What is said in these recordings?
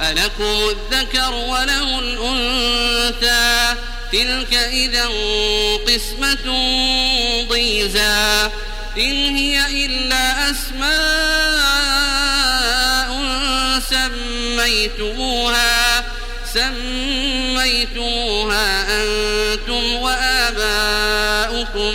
ألكم الذكر وله الأنثى تلك إذا قسمة ضيزى إن هي إلا أسماء سميتموها سميتموها أنتم وآباؤكم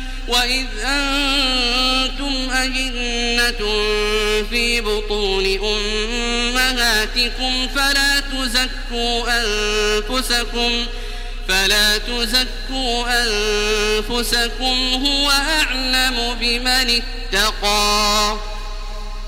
وإذ أنتم أجنة في بطون أمهاتكم فلا تزكوا أنفسكم فلا تزكوا أنفسكم هو أعلم بمن اتقى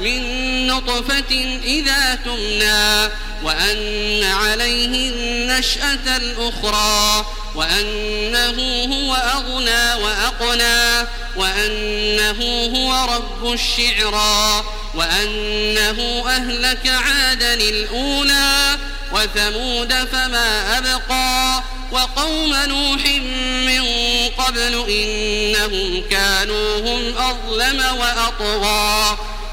من نطفة إذا تمنى وأن عليه النشأة الأخرى وأنه هو أغنى وأقنى وأنه هو رب الشعرى وأنه أهلك عادا الأولى وثمود فما أبقى وقوم نوح من قبل إنهم كانوا هم أظلم وأطغى.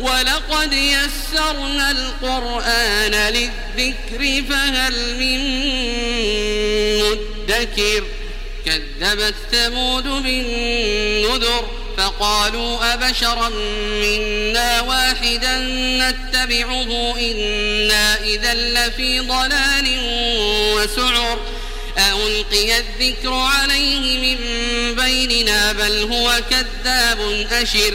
ولقد يسرنا القرآن للذكر فهل من مدكر؟ كذبت ثمود بالنذر فقالوا أبشرا منا واحدا نتبعه إنا إذا لفي ضلال وسعر. ألقي الذكر عليه من بيننا بل هو كذاب أشر.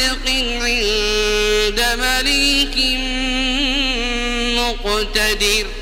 صدق عند مليك مقتدر.